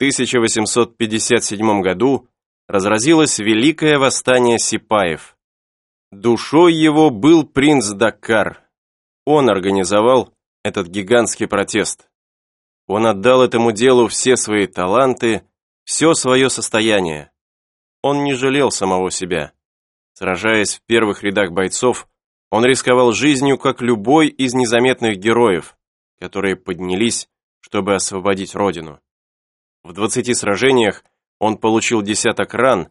1857 году разразилось Великое восстание Сипаев. Душой его был принц Даккар. Он организовал этот гигантский протест. Он отдал этому делу все свои таланты, все свое состояние. Он не жалел самого себя. Сражаясь в первых рядах бойцов, он рисковал жизнью, как любой из незаметных героев, которые поднялись, чтобы освободить родину. В 20 сражениях он получил десяток ран,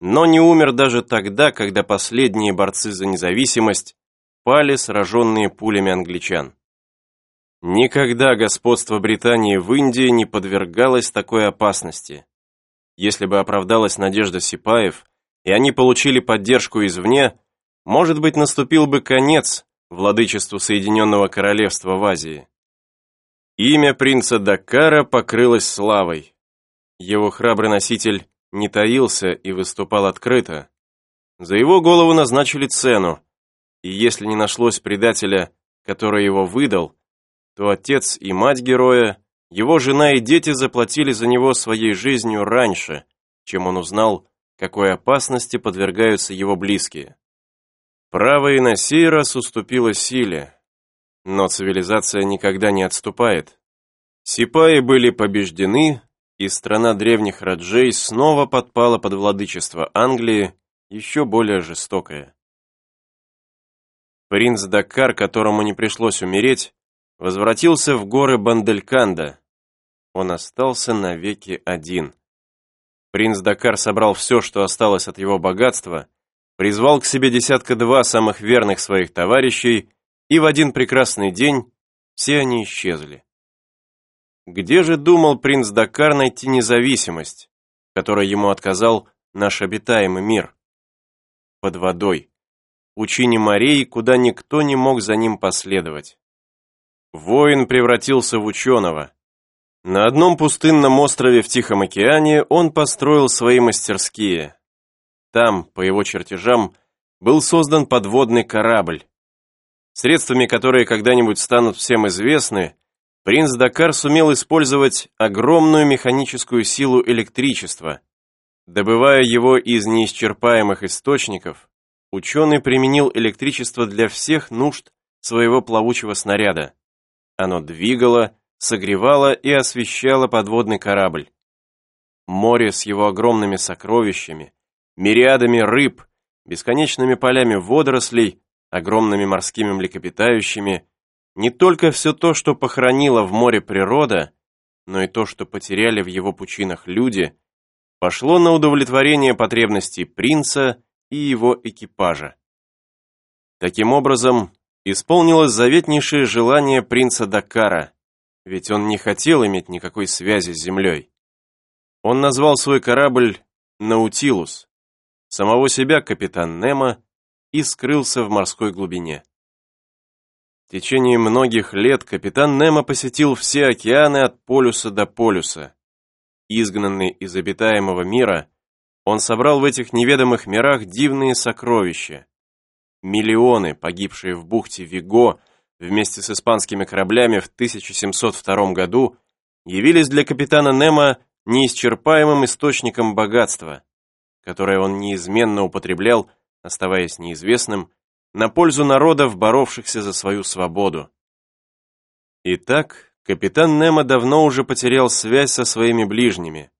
но не умер даже тогда, когда последние борцы за независимость пали, сраженные пулями англичан. Никогда господство Британии в Индии не подвергалось такой опасности. Если бы оправдалась надежда Сипаев, и они получили поддержку извне, может быть, наступил бы конец владычеству Соединенного Королевства в Азии. Имя принца Дакара покрылось славой. Его храбрый носитель не таился и выступал открыто. За его голову назначили цену, и если не нашлось предателя, который его выдал, то отец и мать героя, его жена и дети заплатили за него своей жизнью раньше, чем он узнал, какой опасности подвергаются его близкие. Право и на сей раз уступило силе, но цивилизация никогда не отступает. Сипаи были побеждены, и страна древних раджей снова подпала под владычество Англии, еще более жестокое. Принц Дакар, которому не пришлось умереть, возвратился в горы Бандельканда. Он остался навеки один. Принц Дакар собрал все, что осталось от его богатства, призвал к себе десятка-два самых верных своих товарищей, и в один прекрасный день все они исчезли. Где же думал принц Дакар найти независимость, которой ему отказал наш обитаемый мир? Под водой, у чини морей, куда никто не мог за ним последовать. Воин превратился в ученого. На одном пустынном острове в Тихом океане он построил свои мастерские. Там, по его чертежам, был создан подводный корабль. Средствами, которые когда-нибудь станут всем известны, принц Дакар сумел использовать огромную механическую силу электричества. Добывая его из неисчерпаемых источников, ученый применил электричество для всех нужд своего плавучего снаряда. Оно двигало, согревало и освещало подводный корабль. Море с его огромными сокровищами, мириадами рыб, бесконечными полями водорослей, огромными морскими млекопитающими, не только все то, что похоронила в море природа, но и то, что потеряли в его пучинах люди, пошло на удовлетворение потребностей принца и его экипажа. Таким образом, исполнилось заветнейшее желание принца Дакара, ведь он не хотел иметь никакой связи с землей. Он назвал свой корабль «Наутилус», самого себя капитан Немо и скрылся в морской глубине. В течение многих лет капитан Немо посетил все океаны от полюса до полюса. Изгнанный из обитаемого мира, он собрал в этих неведомых мирах дивные сокровища, Миллионы, погибшие в бухте Виго вместе с испанскими кораблями в 1702 году, явились для капитана Немо неисчерпаемым источником богатства, которое он неизменно употреблял, оставаясь неизвестным, на пользу народов, боровшихся за свою свободу. Итак, капитан Немо давно уже потерял связь со своими ближними.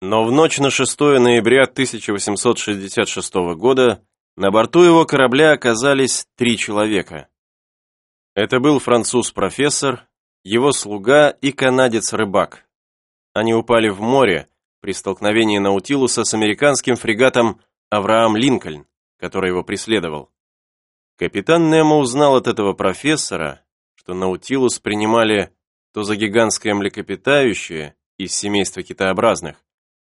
Но в ночь на 6 ноября 1866 года на борту его корабля оказались три человека. Это был француз-профессор, его слуга и канадец-рыбак. Они упали в море при столкновении Наутилуса с американским фрегатом Авраам Линкольн, который его преследовал. Капитан Немо узнал от этого профессора, что Наутилус принимали то за гигантское млекопитающее из семейства китообразных,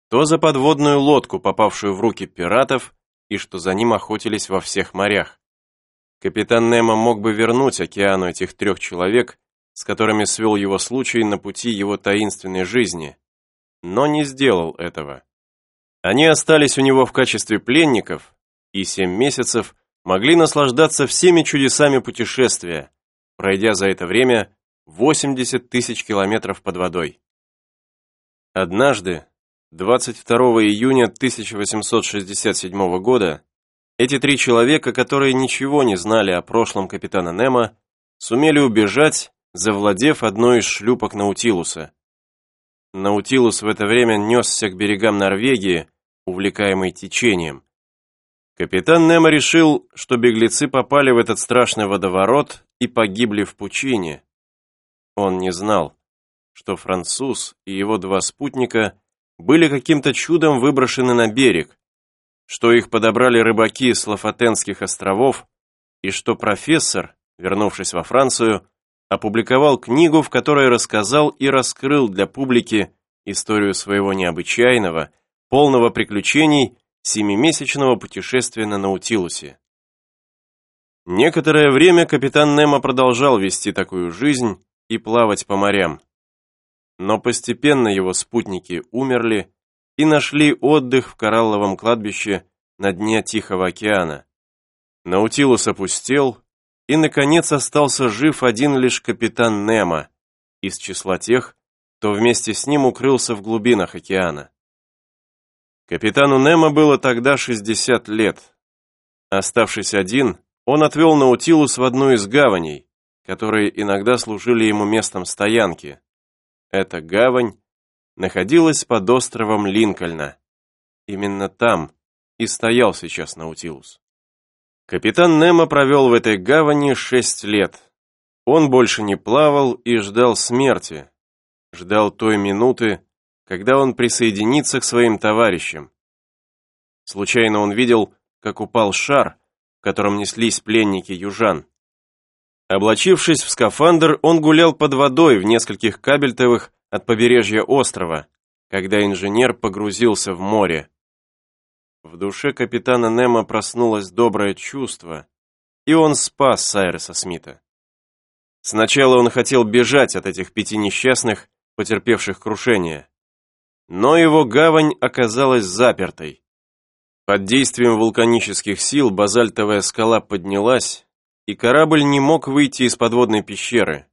то за подводную лодку, попавшую в руки пиратов и что за ним охотились во всех морях. Капитан Немо мог бы вернуть океану этих трех человек, с которыми свел его случай на пути его таинственной жизни, но не сделал этого. Они остались у него в качестве пленников и семь месяцев могли наслаждаться всеми чудесами путешествия, пройдя за это время 80 тысяч километров под водой. Однажды, 22 июня 1867 года, эти три человека, которые ничего не знали о прошлом капитана Немо, сумели убежать, завладев одной из шлюпок Наутилуса. Наутилус в это время несся к берегам Норвегии, увлекаемый течением. Капитан Немо решил, что беглецы попали в этот страшный водоворот и погибли в пучине. Он не знал, что француз и его два спутника были каким-то чудом выброшены на берег, что их подобрали рыбаки с Лафатенских островов и что профессор, вернувшись во Францию, опубликовал книгу, в которой рассказал и раскрыл для публики историю своего необычайного, полного приключений семимесячного путешествия на Наутилусе. Некоторое время капитан Немо продолжал вести такую жизнь и плавать по морям. Но постепенно его спутники умерли и нашли отдых в коралловом кладбище на дне Тихого океана. Наутилус опустел, и, наконец, остался жив один лишь капитан Немо из числа тех, кто вместе с ним укрылся в глубинах океана. Капитану Немо было тогда 60 лет. Оставшись один, он отвел Наутилус в одну из гаваней, которые иногда служили ему местом стоянки. Эта гавань находилась под островом Линкольна. Именно там и стоял сейчас Наутилус. Капитан Немо провел в этой гавани шесть лет. Он больше не плавал и ждал смерти. Ждал той минуты, когда он присоединится к своим товарищам. Случайно он видел, как упал шар, в котором неслись пленники южан. Облачившись в скафандр, он гулял под водой в нескольких кабельтовых от побережья острова, когда инженер погрузился в море. В душе капитана Немо проснулось доброе чувство, и он спас Сайреса Смита. Сначала он хотел бежать от этих пяти несчастных, потерпевших крушение но его гавань оказалась запертой. Под действием вулканических сил базальтовая скала поднялась, и корабль не мог выйти из подводной пещеры.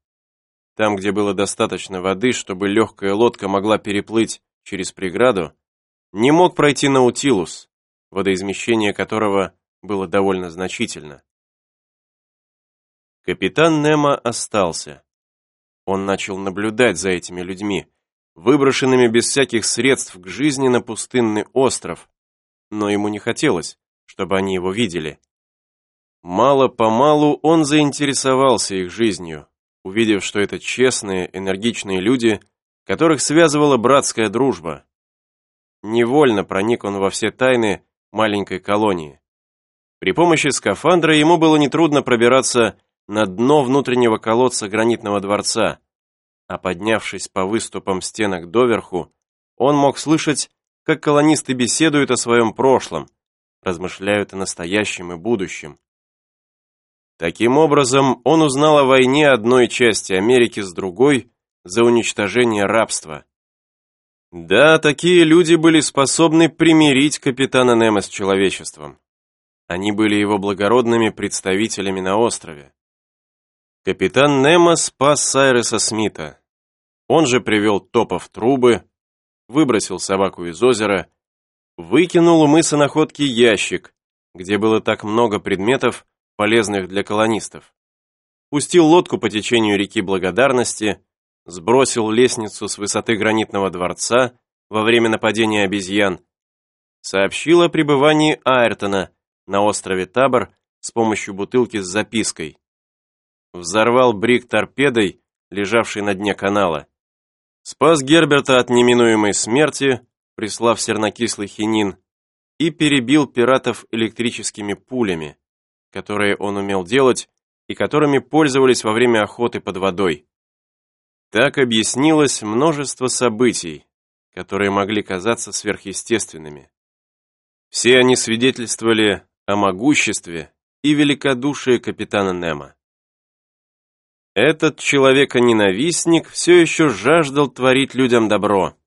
Там, где было достаточно воды, чтобы легкая лодка могла переплыть через преграду, не мог пройти Наутилус, водоизмещение которого было довольно значительно. Капитан Немо остался. Он начал наблюдать за этими людьми, выброшенными без всяких средств к жизни на пустынный остров, но ему не хотелось, чтобы они его видели. Мало-помалу он заинтересовался их жизнью, увидев, что это честные, энергичные люди, которых связывала братская дружба. Невольно проник он во все тайны маленькой колонии. При помощи скафандра ему было нетрудно пробираться на дно внутреннего колодца гранитного дворца, а поднявшись по выступам стенок доверху, он мог слышать, как колонисты беседуют о своем прошлом, размышляют о настоящем и будущем. Таким образом, он узнал о войне одной части Америки с другой за уничтожение рабства. Да, такие люди были способны примирить капитана Немо с человечеством. Они были его благородными представителями на острове. Капитан Немо спас Сайреса Смита. Он же привел топа в трубы, выбросил собаку из озера, выкинул у мыса находки ящик, где было так много предметов, полезных для колонистов. Пустил лодку по течению реки Благодарности, сбросил лестницу с высоты гранитного дворца во время нападения обезьян, сообщил о пребывании Айртона на острове Табор с помощью бутылки с запиской взорвал брик торпедой, лежавший на дне канала. Спас Герберта от неминуемой смерти, прислав сернокислый хинин, и перебил пиратов электрическими пулями, которые он умел делать и которыми пользовались во время охоты под водой. Так объяснилось множество событий, которые могли казаться сверхъестественными. Все они свидетельствовали о могуществе и великодушии капитана Немо. Этот человека-ненавистник все еще жаждал творить людям добро.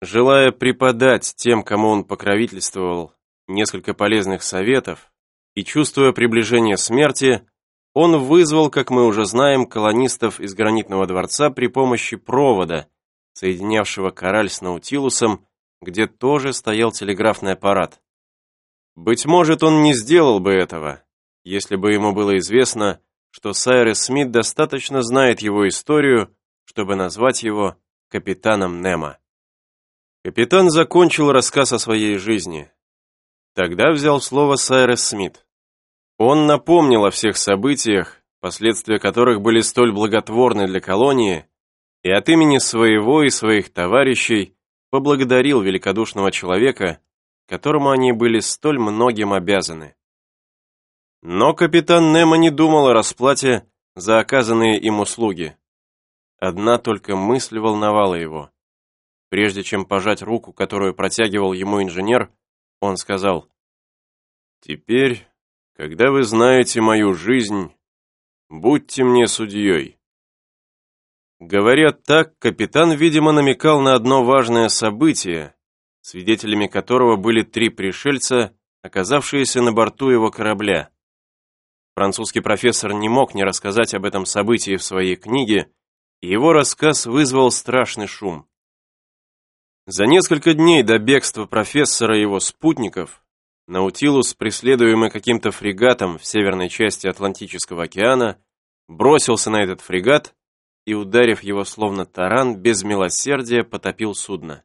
Желая преподать тем, кому он покровительствовал, несколько полезных советов, и чувствуя приближение смерти, он вызвал, как мы уже знаем, колонистов из гранитного дворца при помощи провода, соединявшего кораль с Наутилусом, где тоже стоял телеграфный аппарат. Быть может, он не сделал бы этого, если бы ему было известно, что Сайрес Смит достаточно знает его историю, чтобы назвать его капитаном Немо. Капитан закончил рассказ о своей жизни. Тогда взял слово Сайрес Смит. Он напомнил о всех событиях, последствия которых были столь благотворны для колонии, и от имени своего и своих товарищей поблагодарил великодушного человека, которому они были столь многим обязаны. Но капитан Немо не думал о расплате за оказанные им услуги. Одна только мысль волновала его. Прежде чем пожать руку, которую протягивал ему инженер, он сказал, «Теперь, когда вы знаете мою жизнь, будьте мне судьей». Говоря так, капитан, видимо, намекал на одно важное событие, свидетелями которого были три пришельца, оказавшиеся на борту его корабля. Французский профессор не мог не рассказать об этом событии в своей книге, и его рассказ вызвал страшный шум. За несколько дней до бегства профессора и его спутников Наутилус, преследуемый каким-то фрегатом в северной части Атлантического океана, бросился на этот фрегат и, ударив его словно таран, без милосердия потопил судно.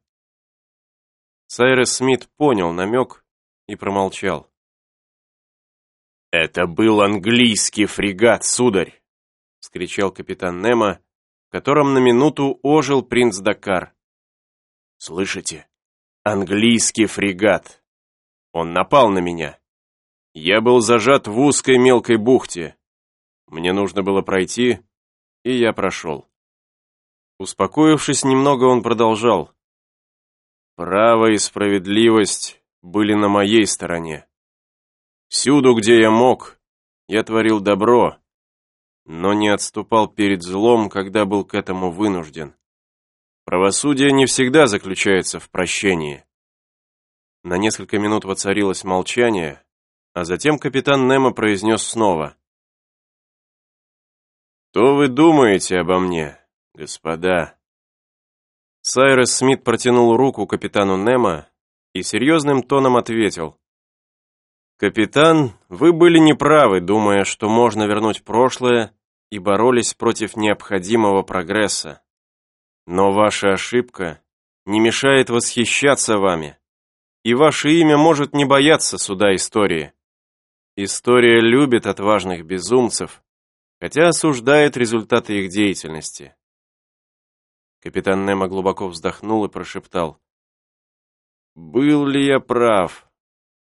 Сайрес Смит понял намек и промолчал. «Это был английский фрегат, сударь!» — вскричал капитан Немо, в котором на минуту ожил принц Дакар. «Слышите? Английский фрегат! Он напал на меня. Я был зажат в узкой мелкой бухте. Мне нужно было пройти, и я прошел». Успокоившись немного, он продолжал. Право и справедливость были на моей стороне. Всюду, где я мог, я творил добро, но не отступал перед злом, когда был к этому вынужден. Правосудие не всегда заключается в прощении. На несколько минут воцарилось молчание, а затем капитан Немо произнес снова. «Что вы думаете обо мне, господа?» Сайрес Смит протянул руку капитану Немо и серьезным тоном ответил. «Капитан, вы были неправы, думая, что можно вернуть прошлое и боролись против необходимого прогресса. Но ваша ошибка не мешает восхищаться вами, и ваше имя может не бояться суда истории. История любит отважных безумцев, хотя осуждает результаты их деятельности. Капитан Немо глубоко вздохнул и прошептал. «Был ли я прав?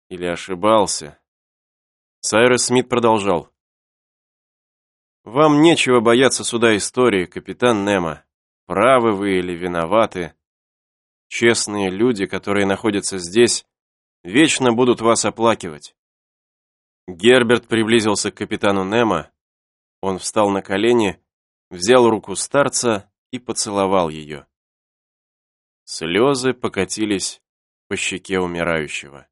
Или ошибался?» Сайрес Смит продолжал. «Вам нечего бояться суда истории, капитан Немо. Правы вы или виноваты. Честные люди, которые находятся здесь, вечно будут вас оплакивать». Герберт приблизился к капитану Немо. Он встал на колени, взял руку старца и поцеловал ее. Слезы покатились по щеке умирающего.